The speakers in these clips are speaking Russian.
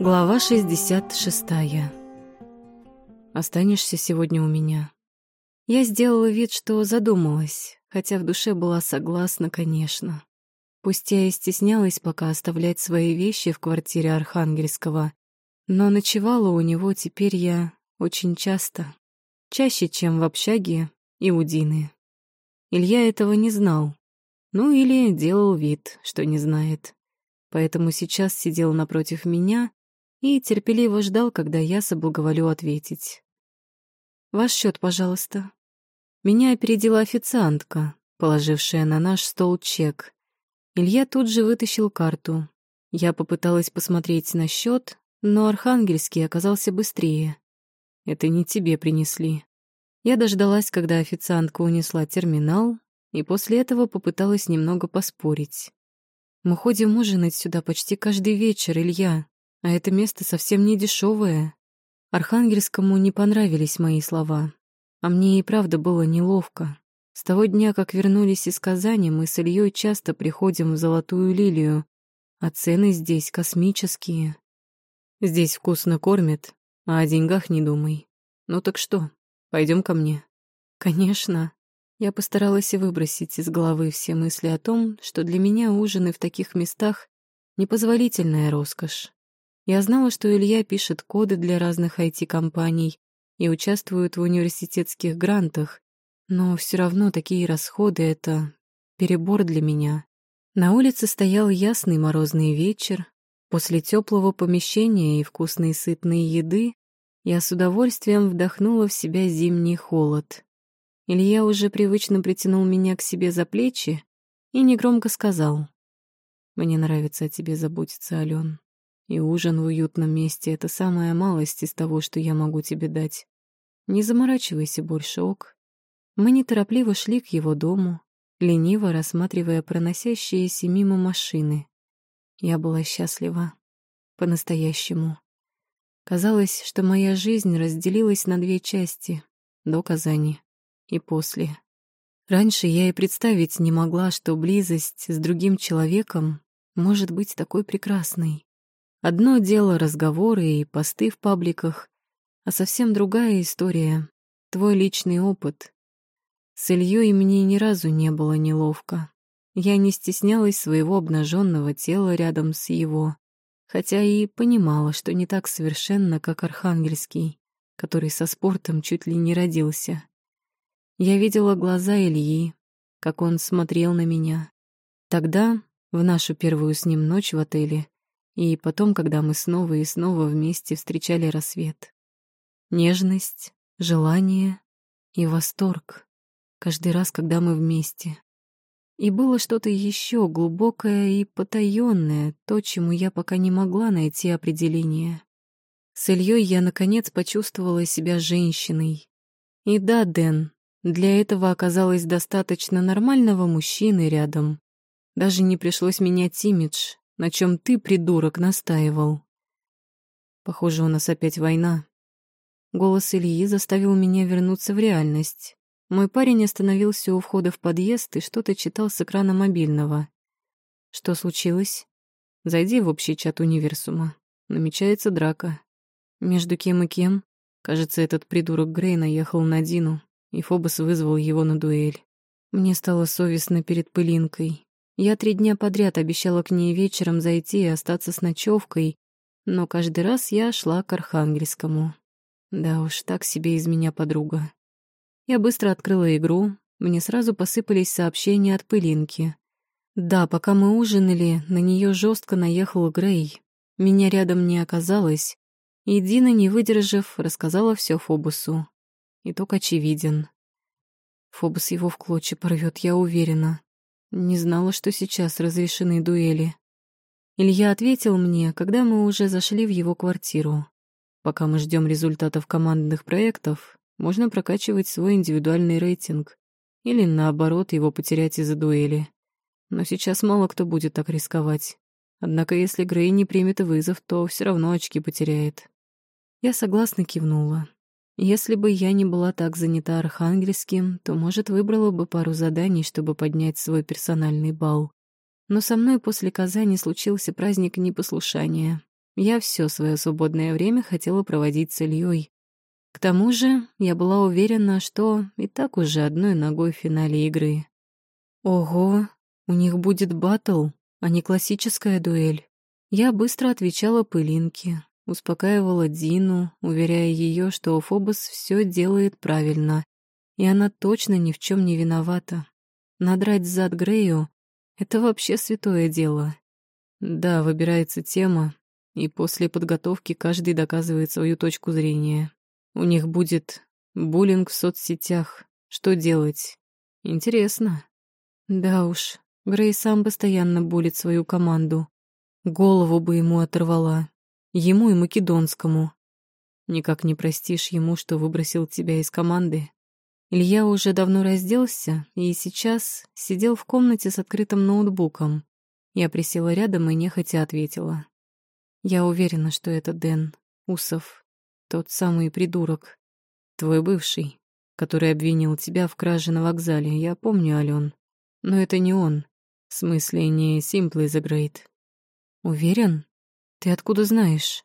Глава 66. Останешься сегодня у меня. Я сделала вид, что задумалась, хотя в душе была согласна, конечно. Пусть я и стеснялась пока оставлять свои вещи в квартире Архангельского, но ночевала у него теперь я очень часто, чаще, чем в общаге и у Дины. Илья этого не знал, ну или делал вид, что не знает. Поэтому сейчас сидел напротив меня и терпеливо ждал, когда я соблаговолю ответить. «Ваш счет, пожалуйста». Меня опередила официантка, положившая на наш стол чек. Илья тут же вытащил карту. Я попыталась посмотреть на счет, но Архангельский оказался быстрее. «Это не тебе принесли». Я дождалась, когда официантка унесла терминал, и после этого попыталась немного поспорить. «Мы ходим ужинать сюда почти каждый вечер, Илья. А это место совсем не дешевое. Архангельскому не понравились мои слова. А мне и правда было неловко. С того дня, как вернулись из Казани, мы с Ильей часто приходим в Золотую Лилию, а цены здесь космические. Здесь вкусно кормят, а о деньгах не думай. Ну так что, пойдем ко мне? Конечно. Я постаралась выбросить из головы все мысли о том, что для меня ужины в таких местах — непозволительная роскошь. Я знала, что Илья пишет коды для разных IT-компаний и участвует в университетских грантах, но все равно такие расходы — это перебор для меня. На улице стоял ясный морозный вечер. После теплого помещения и вкусной сытной еды я с удовольствием вдохнула в себя зимний холод. Илья уже привычно притянул меня к себе за плечи и негромко сказал. «Мне нравится о тебе заботиться, Ален. И ужин в уютном месте — это самая малость из того, что я могу тебе дать. Не заморачивайся больше, ок. Мы неторопливо шли к его дому, лениво рассматривая проносящиеся мимо машины. Я была счастлива. По-настоящему. Казалось, что моя жизнь разделилась на две части — до Казани и после. Раньше я и представить не могла, что близость с другим человеком может быть такой прекрасной. Одно дело разговоры и посты в пабликах, а совсем другая история — твой личный опыт. С Ильей мне ни разу не было неловко. Я не стеснялась своего обнаженного тела рядом с его, хотя и понимала, что не так совершенно, как Архангельский, который со спортом чуть ли не родился. Я видела глаза Ильи, как он смотрел на меня. Тогда, в нашу первую с ним ночь в отеле, и потом, когда мы снова и снова вместе встречали рассвет. Нежность, желание и восторг. Каждый раз, когда мы вместе. И было что-то еще глубокое и потаенное, то, чему я пока не могла найти определение. С Ильей я, наконец, почувствовала себя женщиной. И да, Дэн, для этого оказалось достаточно нормального мужчины рядом. Даже не пришлось менять имидж, на чем ты, придурок, настаивал. Похоже, у нас опять война. Голос Ильи заставил меня вернуться в реальность. Мой парень остановился у входа в подъезд и что-то читал с экрана мобильного. Что случилось? Зайди в общий чат универсума. Намечается драка. Между кем и кем? Кажется, этот придурок Грей наехал на Дину, и Фобос вызвал его на дуэль. Мне стало совестно перед пылинкой. Я три дня подряд обещала к ней вечером зайти и остаться с ночевкой, но каждый раз я шла к Архангельскому. Да уж, так себе из меня подруга. Я быстро открыла игру, мне сразу посыпались сообщения от пылинки. Да, пока мы ужинали, на нее жестко наехал Грей. Меня рядом не оказалось, и Дина, не выдержав, рассказала все Фобусу. Итог очевиден. Фобус его в клочья порвет, я уверена. Не знала, что сейчас разрешены дуэли. Илья ответил мне, когда мы уже зашли в его квартиру. Пока мы ждем результатов командных проектов, можно прокачивать свой индивидуальный рейтинг или, наоборот, его потерять из-за дуэли. Но сейчас мало кто будет так рисковать. Однако если Грей не примет вызов, то все равно очки потеряет. Я согласно кивнула. Если бы я не была так занята архангельским, то, может, выбрала бы пару заданий, чтобы поднять свой персональный бал. Но со мной после Казани случился праздник непослушания, Я все свое свободное время хотела проводить с Ильей. К тому же я была уверена, что и так уже одной ногой в финале игры. Ого, у них будет батл, а не классическая дуэль. Я быстро отвечала пылинке, успокаивала Дину, уверяя ее, что Фобос все делает правильно, и она точно ни в чем не виновата. Надрать зад Грею — это вообще святое дело. Да, выбирается тема, и после подготовки каждый доказывает свою точку зрения. У них будет буллинг в соцсетях. Что делать? Интересно. Да уж, Грей сам постоянно булит свою команду. Голову бы ему оторвала. Ему и Македонскому. Никак не простишь ему, что выбросил тебя из команды. Илья уже давно разделся и сейчас сидел в комнате с открытым ноутбуком. Я присела рядом и нехотя ответила. Я уверена, что это Дэн, Усов, тот самый придурок, твой бывший, который обвинил тебя в краже на вокзале. Я помню, Ален. Но это не он. В смысле, не из Грейт. Уверен? Ты откуда знаешь?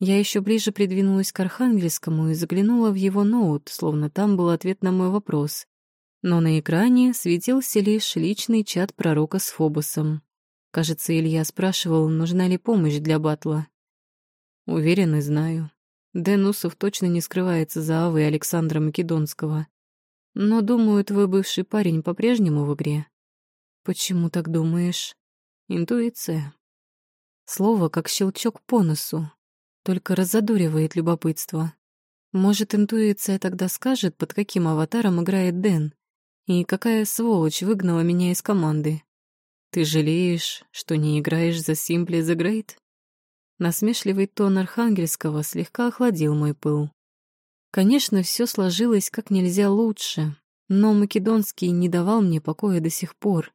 Я еще ближе придвинулась к Архангельскому и заглянула в его ноут, словно там был ответ на мой вопрос. Но на экране светился лишь личный чат пророка с Фобосом. Кажется, Илья спрашивал, нужна ли помощь для батла. Уверен и знаю. Дэн Усов точно не скрывается за Авой Александра Македонского. Но, думаю, твой бывший парень по-прежнему в игре. Почему так думаешь? Интуиция. Слово как щелчок по носу, только разодоривает любопытство. Может, интуиция тогда скажет, под каким аватаром играет Дэн, и какая сволочь выгнала меня из команды. Ты жалеешь, что не играешь за Simply the Great? Насмешливый тон Архангельского слегка охладил мой пыл. Конечно, все сложилось как нельзя лучше, но Македонский не давал мне покоя до сих пор.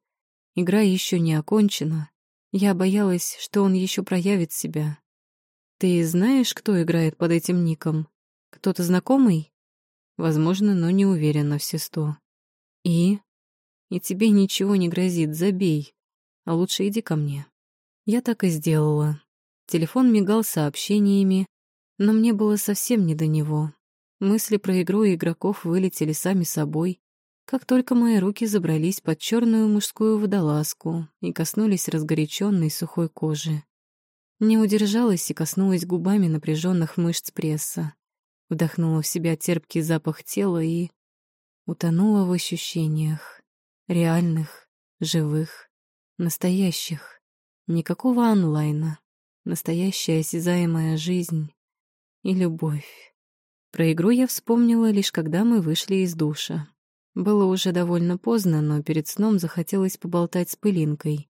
Игра еще не окончена. Я боялась, что он еще проявит себя. Ты знаешь, кто играет под этим ником? Кто-то знакомый? Возможно, но не уверен на все сто. И? И тебе ничего не грозит, забей а лучше иди ко мне. Я так и сделала. Телефон мигал сообщениями, но мне было совсем не до него. Мысли про игру и игроков вылетели сами собой, как только мои руки забрались под черную мужскую водолазку и коснулись разгоряченной сухой кожи. Не удержалась и коснулась губами напряженных мышц пресса. Вдохнула в себя терпкий запах тела и утонула в ощущениях, реальных, живых, Настоящих. Никакого онлайна. Настоящая осязаемая жизнь и любовь. Про игру я вспомнила лишь когда мы вышли из душа. Было уже довольно поздно, но перед сном захотелось поболтать с пылинкой.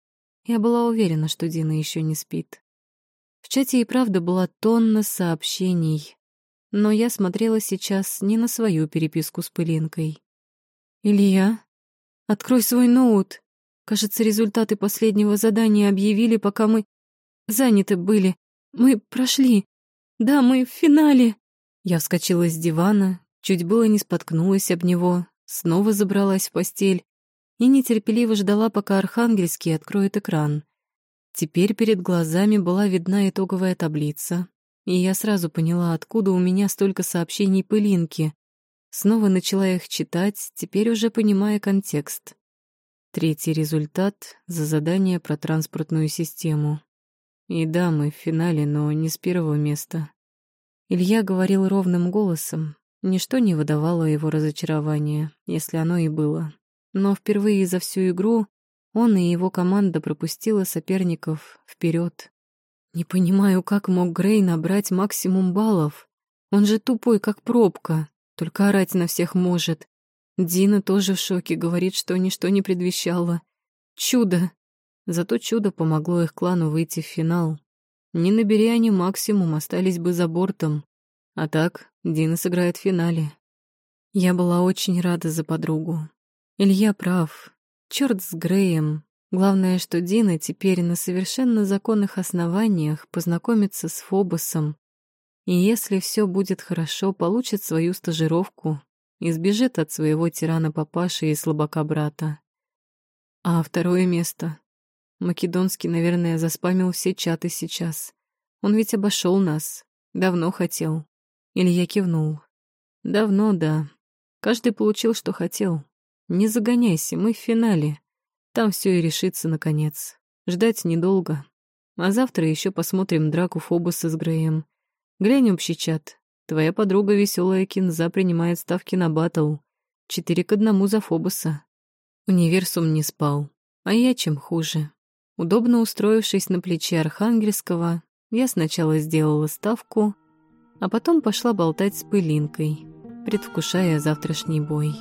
Я была уверена, что Дина еще не спит. В чате и правда была тонна сообщений, но я смотрела сейчас не на свою переписку с пылинкой. «Илья, открой свой ноут!» Кажется, результаты последнего задания объявили, пока мы заняты были. Мы прошли. Да, мы в финале. Я вскочила с дивана, чуть было не споткнулась об него, снова забралась в постель и нетерпеливо ждала, пока Архангельский откроет экран. Теперь перед глазами была видна итоговая таблица, и я сразу поняла, откуда у меня столько сообщений пылинки. Снова начала их читать, теперь уже понимая контекст. Третий результат за задание про транспортную систему. И да, мы в финале, но не с первого места. Илья говорил ровным голосом. Ничто не выдавало его разочарования, если оно и было. Но впервые за всю игру он и его команда пропустила соперников вперед. Не понимаю, как мог Грей набрать максимум баллов. Он же тупой, как пробка, только орать на всех может. Дина тоже в шоке, говорит, что ничто не предвещало. Чудо! Зато чудо помогло их клану выйти в финал. Не набери они максимум, остались бы за бортом. А так, Дина сыграет в финале. Я была очень рада за подругу. Илья прав. Чёрт с Греем. Главное, что Дина теперь на совершенно законных основаниях познакомится с Фобосом. И если все будет хорошо, получит свою стажировку и сбежит от своего тирана-папаши и слабака-брата. А второе место. Македонский, наверное, заспамил все чаты сейчас. Он ведь обошел нас. Давно хотел. Илья кивнул. Давно, да. Каждый получил, что хотел. Не загоняйся, мы в финале. Там все и решится, наконец. Ждать недолго. А завтра еще посмотрим драку Фобоса с Греем. Глянь общий чат. Твоя подруга веселая кинза принимает ставки на батл. Четыре к одному за Фобоса. Универсум не спал. А я чем хуже. Удобно устроившись на плече Архангельского, я сначала сделала ставку, а потом пошла болтать с пылинкой, предвкушая завтрашний бой.